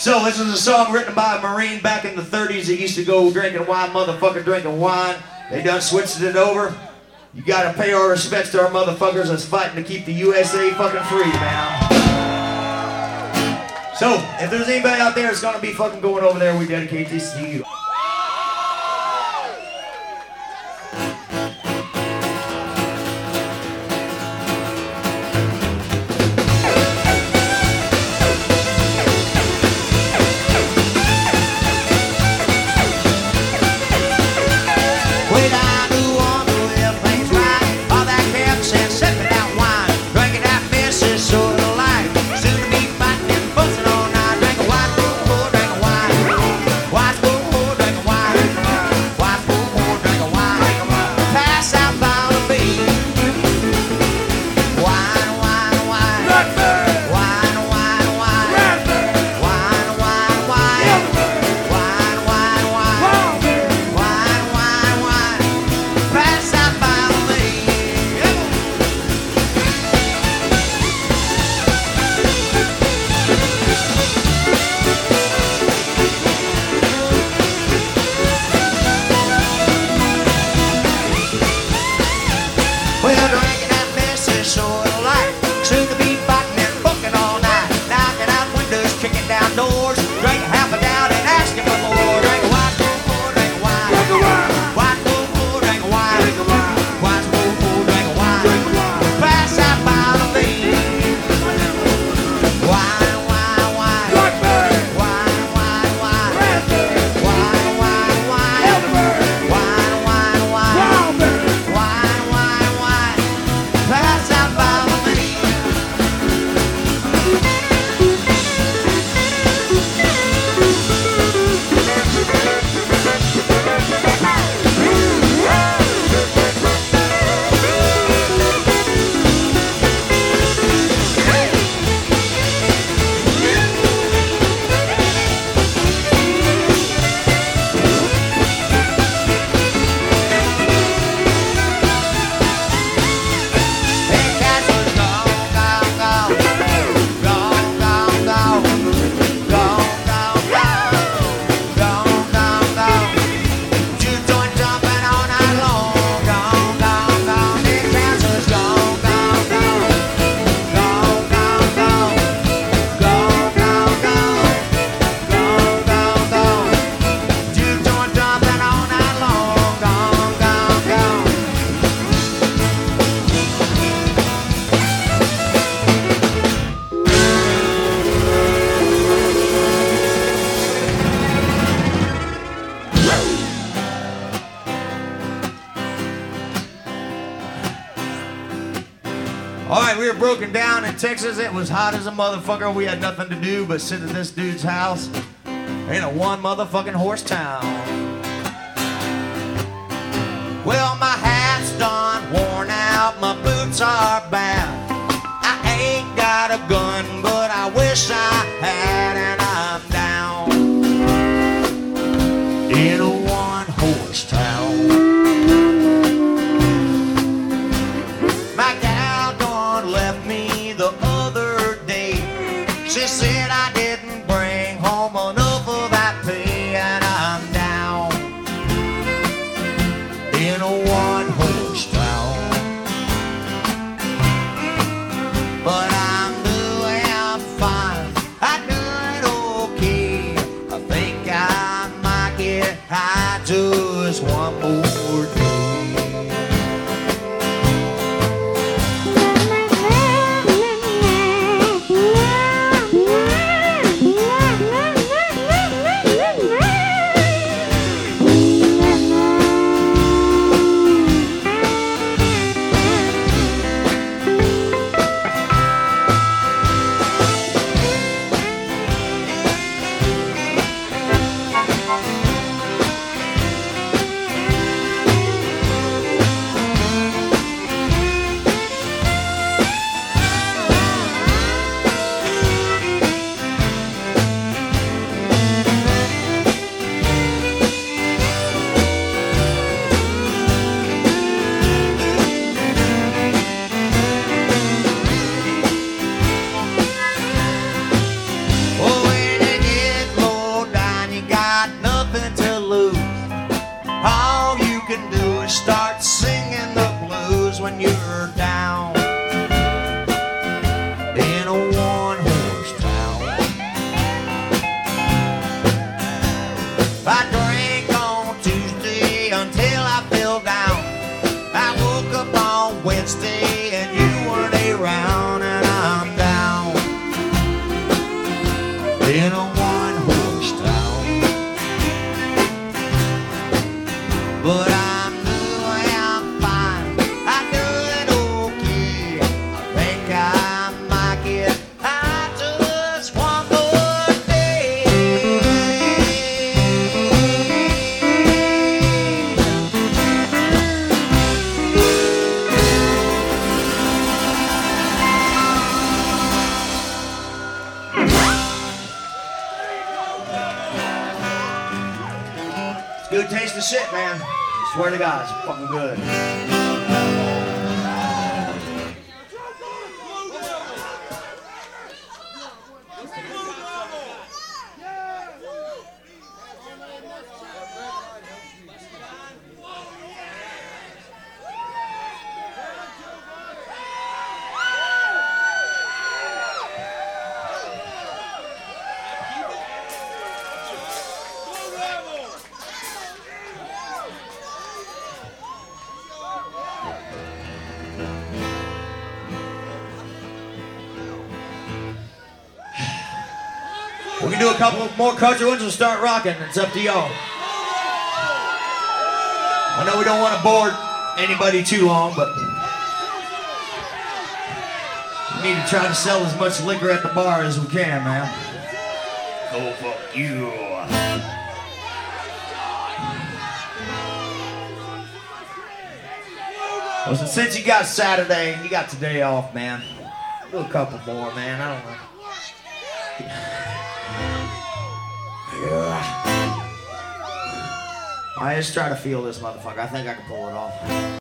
So this is a song written by a Marine back in the 30s that used to go drinking wine, motherfucker drinking wine. They done switched it over. You gotta pay our respects to our motherfuckers that's fighting to keep the USA fucking free, man. So, if there's anybody out there that's gonna be fucking going over there, we dedicate this to you. Broken down in Texas. It was hot as a motherfucker. We had nothing to do but sit at this dude's house in a one motherfucking horse town. Well, my hat's done worn out, my boots are bad. I ain't got a gun, but I wish I had, and She said I didn't bring home enough of that pay, and I'm down in a one horse town. But I'm good taste of shit, man. Swear to God, it's fucking good. Do a couple more country ones and start rocking. It's up to y'all. I know we don't want to bore anybody too long, but we need to try to sell as much liquor at the bar as we can, man. Oh, fuck you. Well, so since you got Saturday and you got today off, man, do a couple more, man. I don't know. I just try to feel this motherfucker. I think I can pull it off.